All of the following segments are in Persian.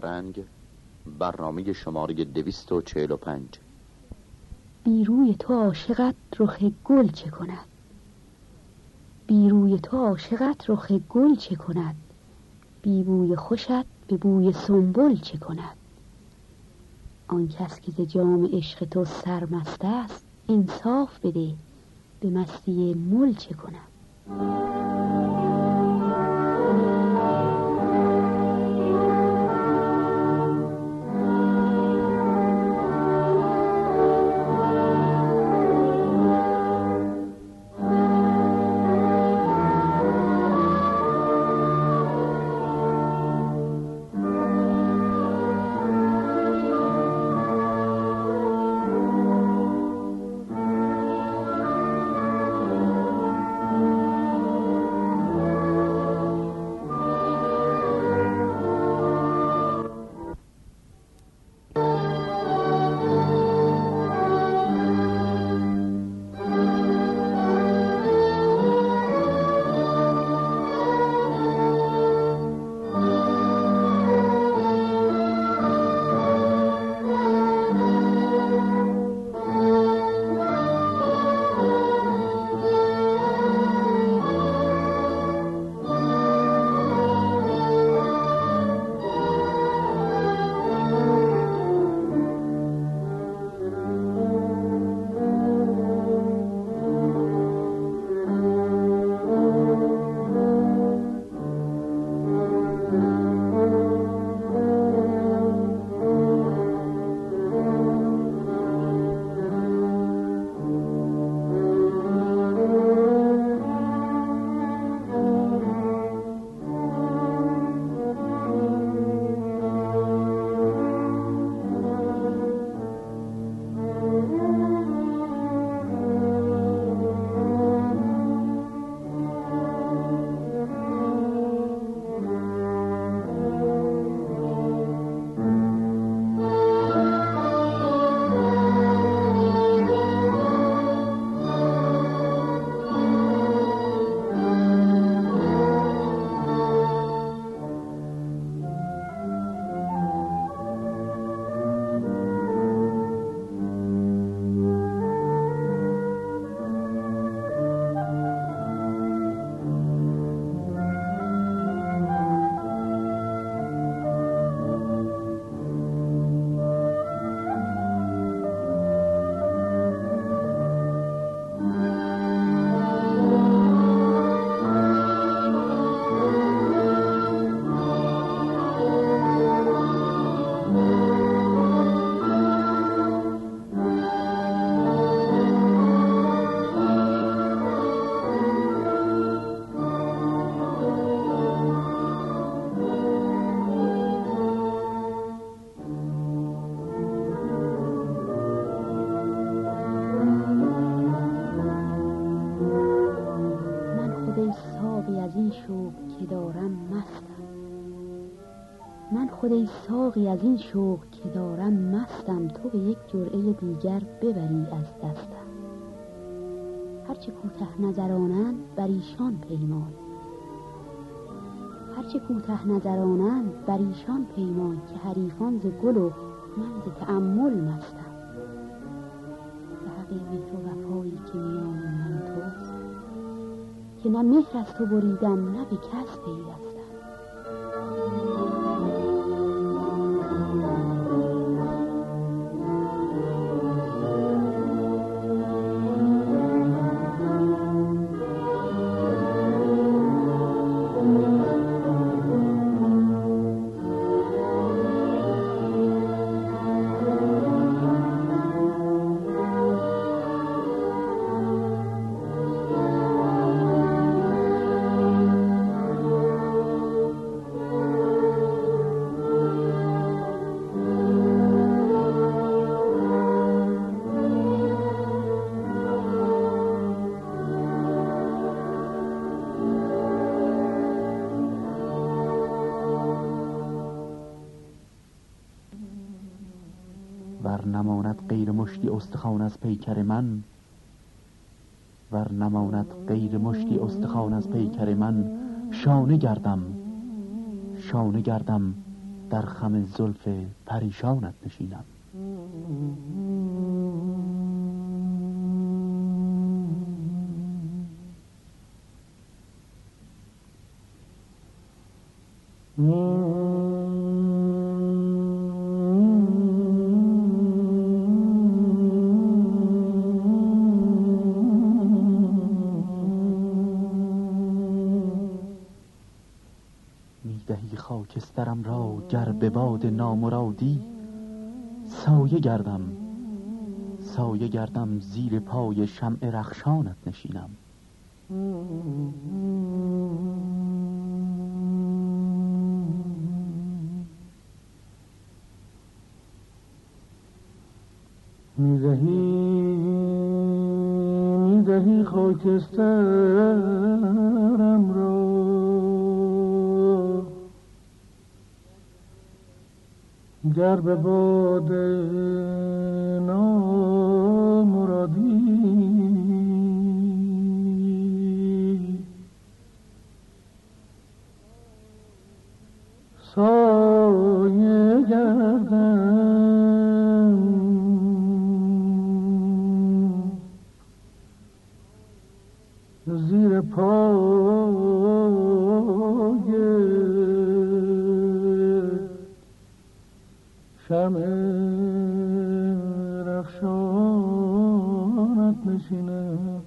رنگارنگ برنامه شماره دویست و چهل و پنج. بیروی تو عاشقت رخ گل چه کند؟ بیروی تو عاشقت رخ گل چه کند؟ بی بوی خوشت به بوی سنبل چه کند؟ آن کس که ز جام عشق تو سرمست است انصاف بده به مستی مل چه کند؟ خود ای ساقی از این شوق که دارم مستم تو به یک جرعه دیگر ببری از دستم. هرچه کوته نظرانند بر ایشان پیمان. هرچه کوته نظرانند بر ایشان پیمان که حریفان ز گل و من ز تأمل مستم. به حق مهر و وفایی که میان من توست که نه مهر از تو بریدم نه به کس پیوستم مشتی استخوان از پیکر من. ور نماند غیر مشتی استخوان از پیکر من شانه گردم شانه گردم در خم زلف پریشانت نشینم. می‌دهی به باد نامرادی. سایه گردم سایه گردم زیر پای شمع رخشانت نشینم. می‌دهی می‌دهی خاکسترم را گر به باد نامرادی سایه گردم زیر پای شمع رخشانت نشینم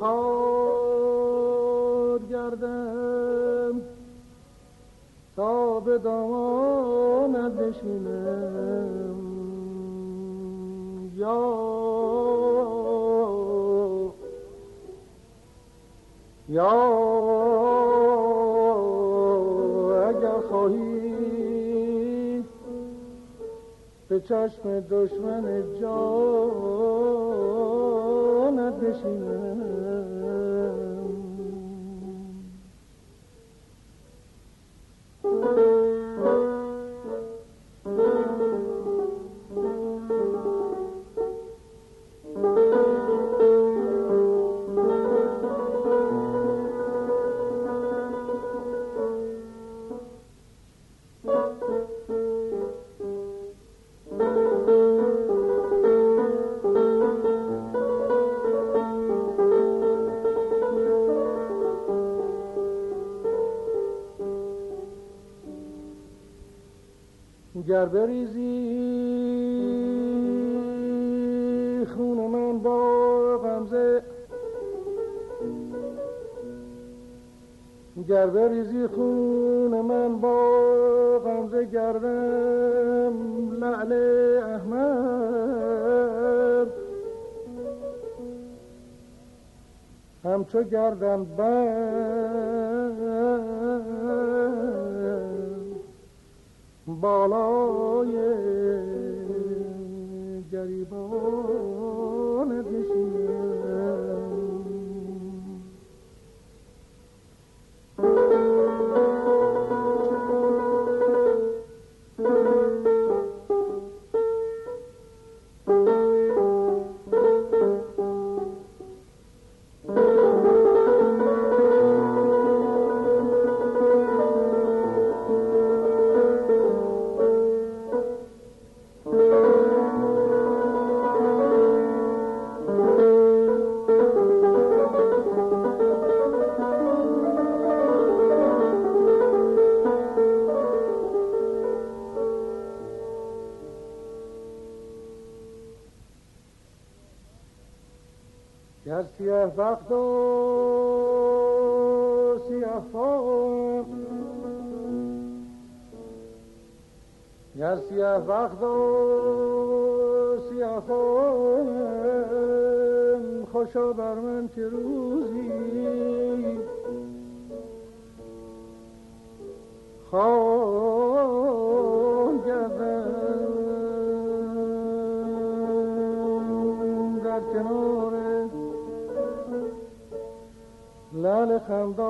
خار گردم تا به دامانت بشینم. یا یا اگر خواهی به چشم دشمن جانت بشینم. بریزی. خون من با غمزه. گر بریزی خون من با غمزه گردم لعل احمد. همچو گردن بند بالای گریبان نشینم گر سیه بخت و سیه فام گر سیه بخت و سیه فام خوشا بر من که روزی خام گردم خندانت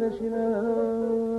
نشینم.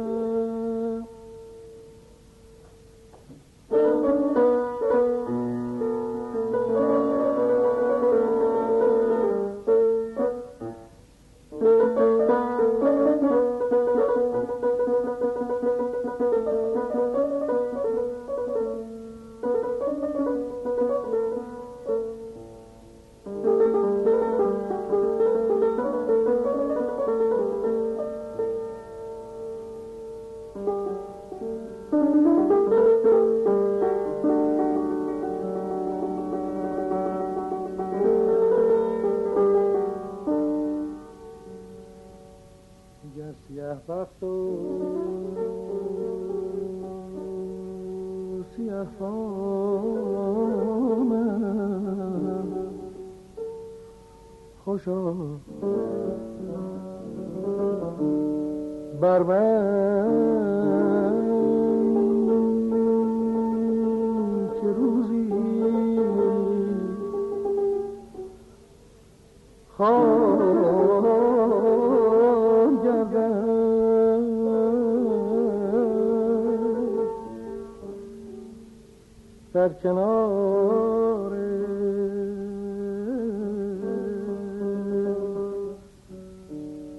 در کنار.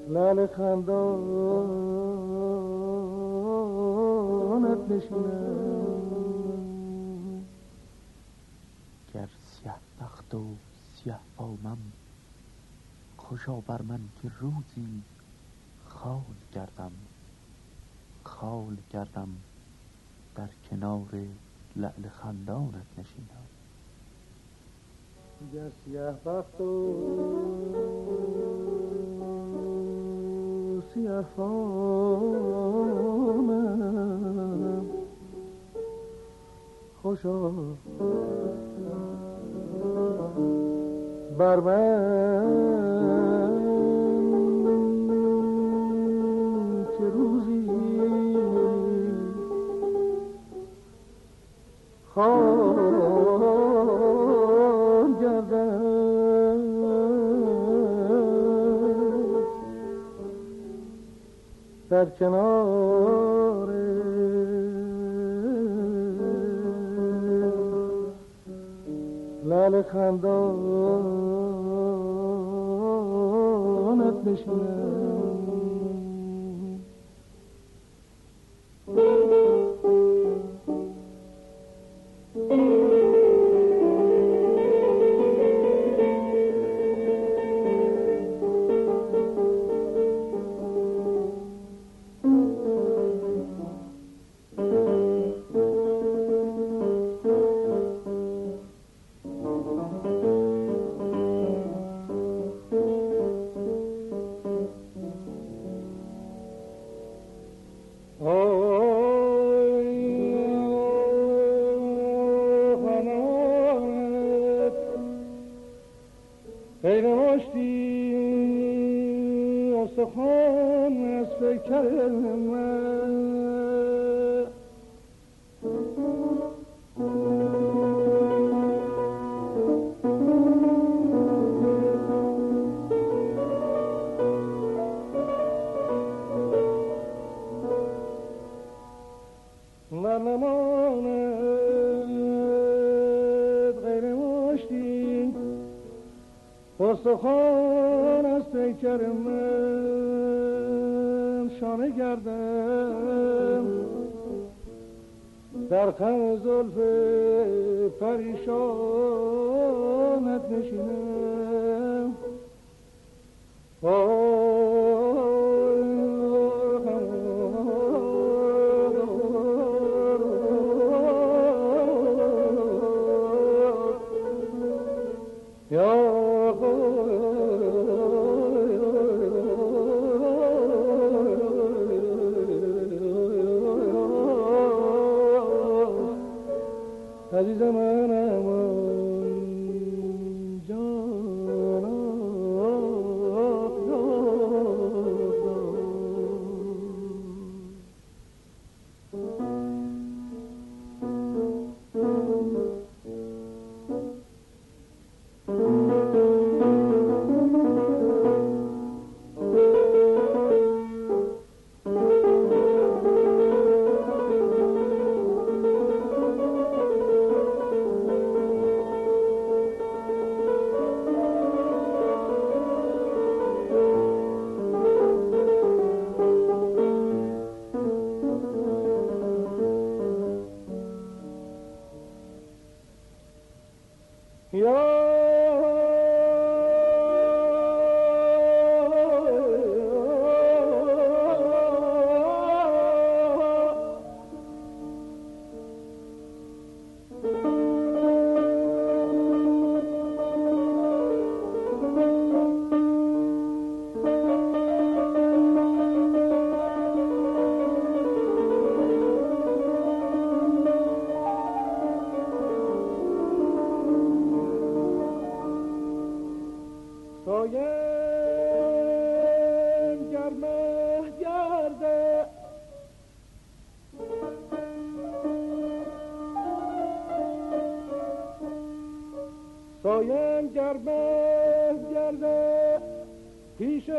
لال خندانت نشینم. گر سیه بخت و سیه فامم خوشا بر من که روزی خال گردم خال گردم در کنار لعل خندانت نشینم. گر سیه بخت و سیه فامم خوشا بر من در کنار. لال خندانت نشینم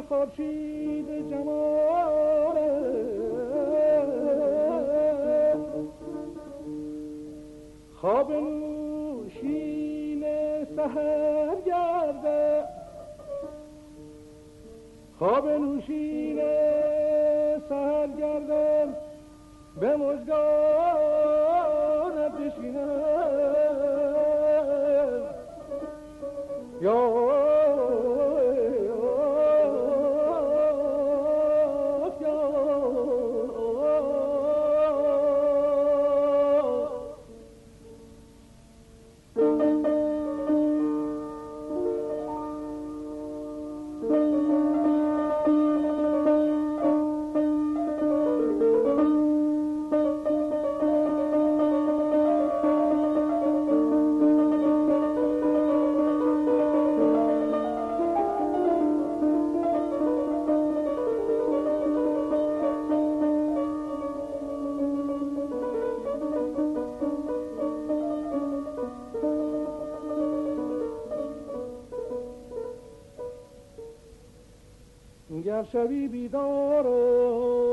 خورشید جمال خواب نوشین سهر گرده خواب نوشین سهر گرده. به مجگانت شوی بیدار و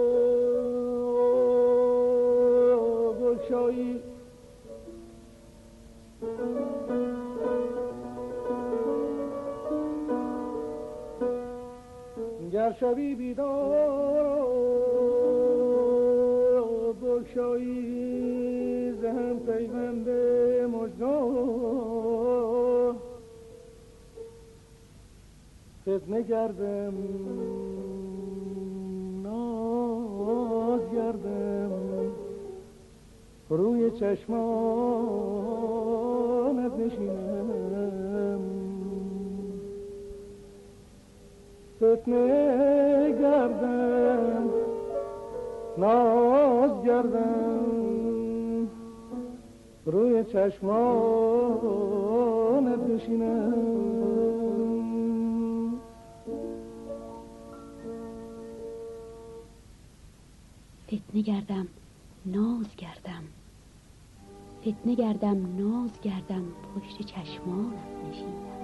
گلشایی. گر شوی بیدار و گلشایی زهم پیوند مجنون فتنه گردم. روی چشمانت نشینم. فتنه گردم ناز گردم. روی چشمانت نشینم. فتنه گردم ناز گردم. فتنه گردم ناز گردم پشت چشمانت نشینم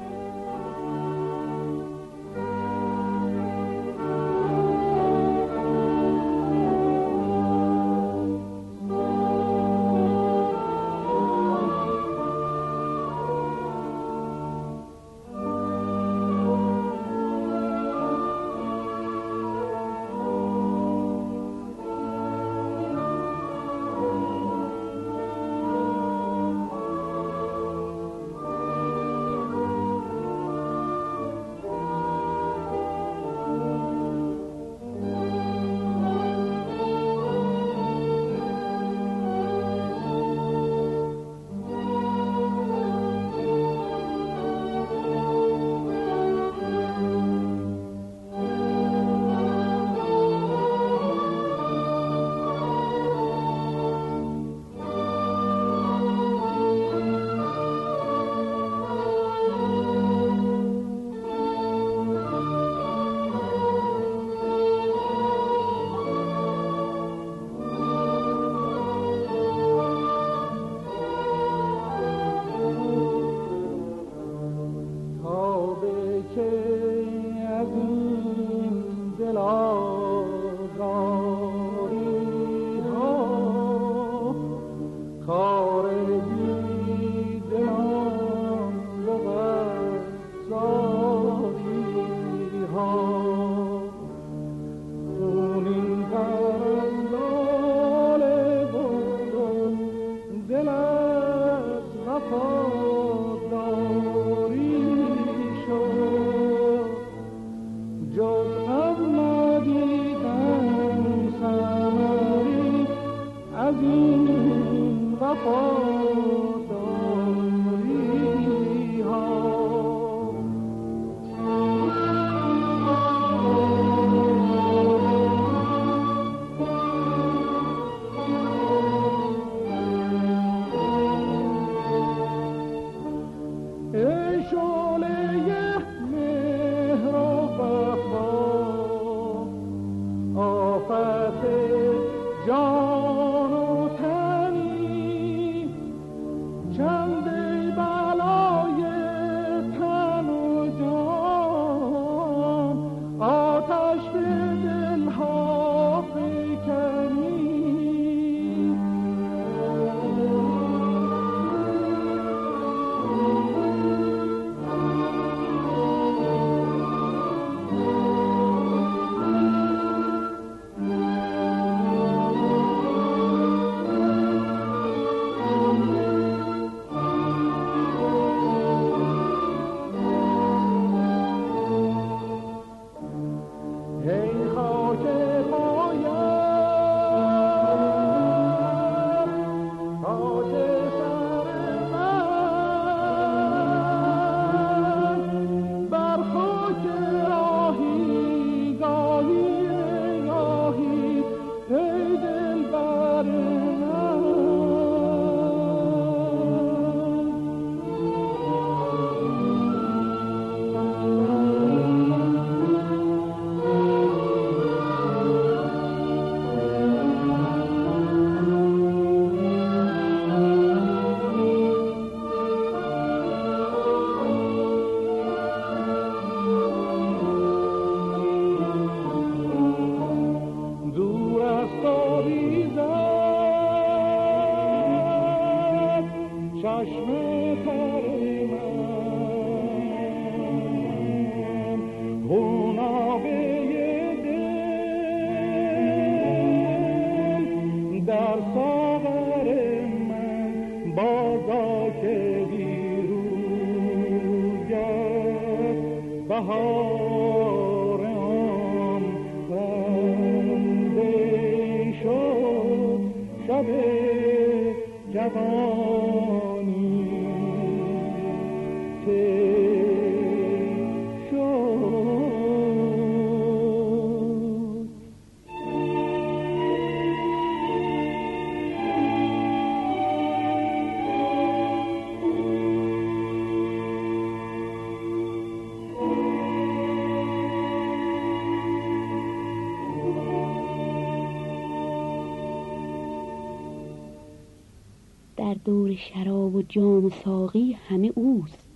و جام و ساقی همه اوست.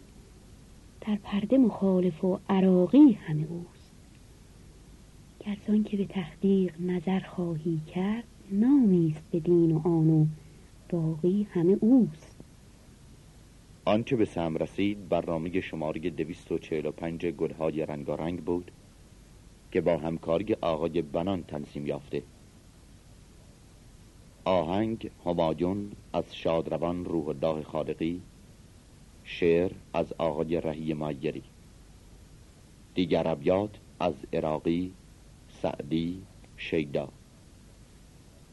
در پرده مخالف و عراقی همه اوست. گرزان که به تحقیق نظر خواهی کرد نامیست به دین و آن باقی همه اوست. آنچه به سم رسید برنامه شماره 245 گلهای رنگارنگ بود که با همکاری آقای بنان تنظیم یافته. آهنگ همایون از شادروان روح الله خالقی شعر از آقای رهی مایری. دیگر ابیات از عراقی سعدی شیدا.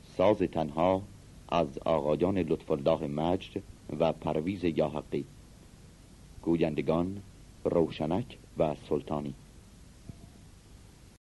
ساز تنها از آقایان لطف الله مجد و پرویز یاحقی گویندگان روشنک و سلطانی.